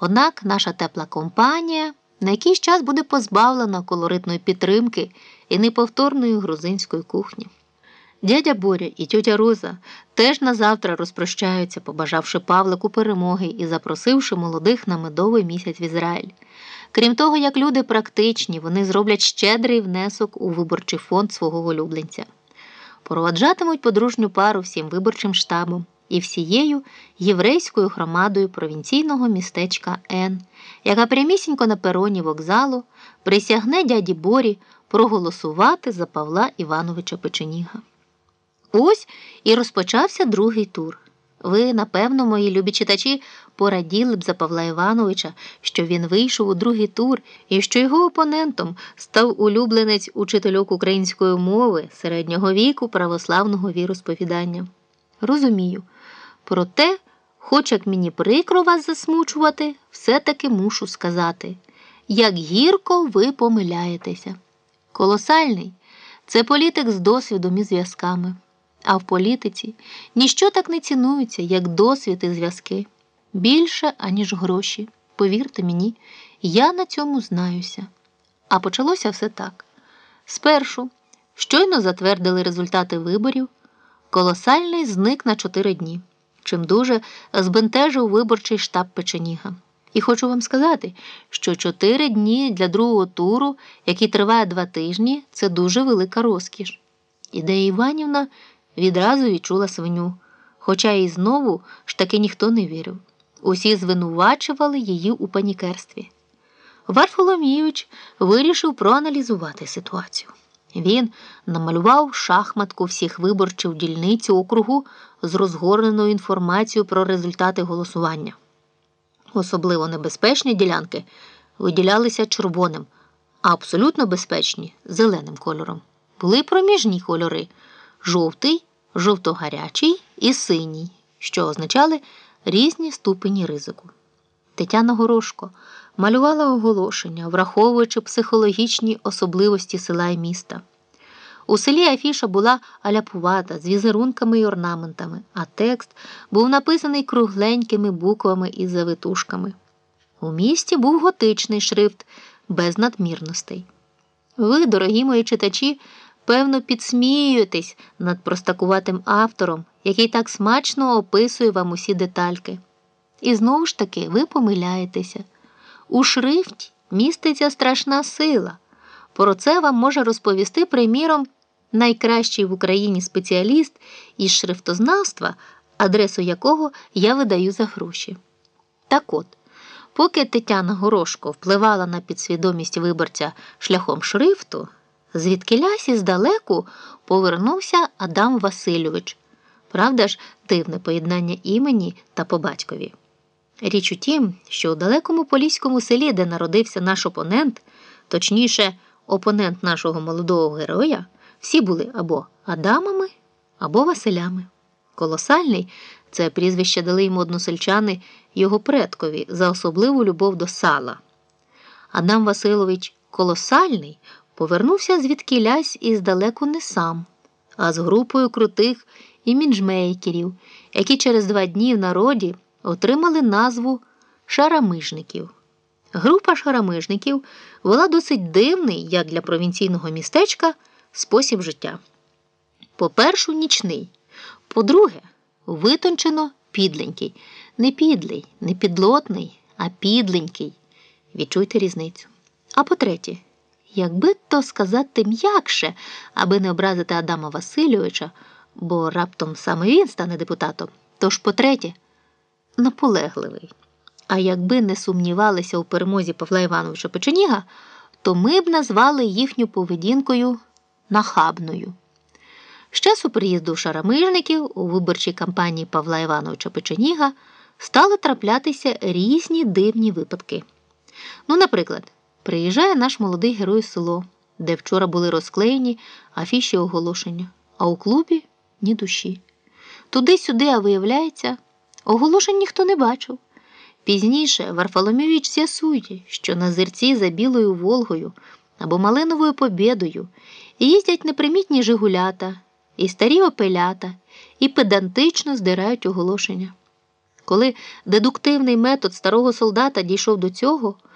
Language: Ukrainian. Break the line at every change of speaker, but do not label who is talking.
Однак наша тепла компанія на якийсь час буде позбавлена колоритної підтримки і неповторної грузинської кухні. Дядя Боря і тьотя Роза теж на завтра розпрощаються, побажавши Павлику перемоги і запросивши молодих на медовий місяць в Ізраїль. Крім того, як люди практичні, вони зроблять щедрий внесок у виборчий фонд свого улюбленця. Проводжатимуть подружню пару всім виборчим штабом і всією єврейською громадою провінційного містечка Н, яка прямісінько на пероні вокзалу присягне дяді Борі проголосувати за Павла Івановича Печеніга. Ось і розпочався другий тур. Ви, напевно, мої любі читачі, пораділи б за Павла Івановича, що він вийшов у другий тур і що його опонентом став улюбленець учительок української мови середнього віку православного віросповідання. Розумію. Проте, хоч як мені прикро вас засмучувати, все-таки мушу сказати, як гірко ви помиляєтеся. Колосальний це політик з досвідом і зв'язками. А в політиці ніщо так не цінується, як досвід і зв'язки. Більше, аніж гроші. Повірте мені, я на цьому знаюся. А почалося все так. Спершу, щойно затвердили результати виборів, колосальний зник на чотири дні, чим дуже збентежив виборчий штаб Печеніга. І хочу вам сказати, що чотири дні для другого туру, який триває два тижні, це дуже велика розкіш. Ідея Іванівна відразу відчула свиню, хоча їй знову ж таки ніхто не вірив. Усі звинувачували її у панікерстві. Варфоломійович вирішив проаналізувати ситуацію. Він намалював шахматку всіх виборчих дільниць округу з розгорненою інформацією про результати голосування. Особливо небезпечні ділянки виділялися червоним, а абсолютно безпечні зеленим кольором. Були проміжні кольори жовтий, жовто-гарячий і синій, що означали різні ступені ризику. Тетяна Горошко малювала оголошення, враховуючи психологічні особливості села і міста. У селі Афіша була аляпувата з візерунками і орнаментами, а текст був написаний кругленькими буквами і завитушками. У місті був готичний шрифт без надмірностей. Ви, дорогі мої читачі, певно, підсміюєтесь над простакуватим автором, який так смачно описує вам усі детальки. І знову ж таки ви помиляєтеся. У шрифті міститься страшна сила. Про це вам може розповісти, приміром, найкращий в Україні спеціаліст із шрифтознавства, адресу якого я видаю за гроші. Так от, поки Тетяна Горошко впливала на підсвідомість виборця шляхом шрифту, звідки лясі здалеку повернувся Адам Васильович. Правда ж, дивне поєднання імені та по батькові. Річ у тім, що у далекому поліському селі, де народився наш опонент, точніше, опонент нашого молодого героя, всі були або Адамами, або Василями. Колосальний це прізвище дали йому односельчани його предкові за особливу любов до сала. Адам Васильович Колосальний повернувся звідки лясь іздалеку не сам, а з групою крутих іміджмейкерів, які через два дні в народі отримали назву шарамижників. Група шарамижників вела досить дивний, як для провінційного містечка, спосіб життя. По-перше, нічний. По-друге, витончено підленький. Не підлий, не підлотний, а підленький. Відчуйте різницю. А по-третє, якби то сказати м'якше, аби не образити Адама Васильовича, бо раптом саме він стане депутатом. Тож, по-третє, наполегливий. А якби не сумнівалися у перемозі Павла Івановича Печеніга, то ми б назвали їхню поведінкою нахабною. З часу приїзду шарамижників у виборчій кампанії Павла Івановича Печеніга стали траплятися різні дивні випадки. Ну, наприклад, приїжджає наш молодий герой село, де вчора були розклеєні афіші оголошення, а у клубі ні душі. Туди-сюди, а виявляється, оголошень ніхто не бачив. Пізніше Варфоломійович з'ясує, що на зерці за білою Волгою або Малиновою Побєдою їздять непримітні жигулята, і старі опелята, і педантично здирають оголошення. Коли дедуктивний метод старого солдата дійшов до цього,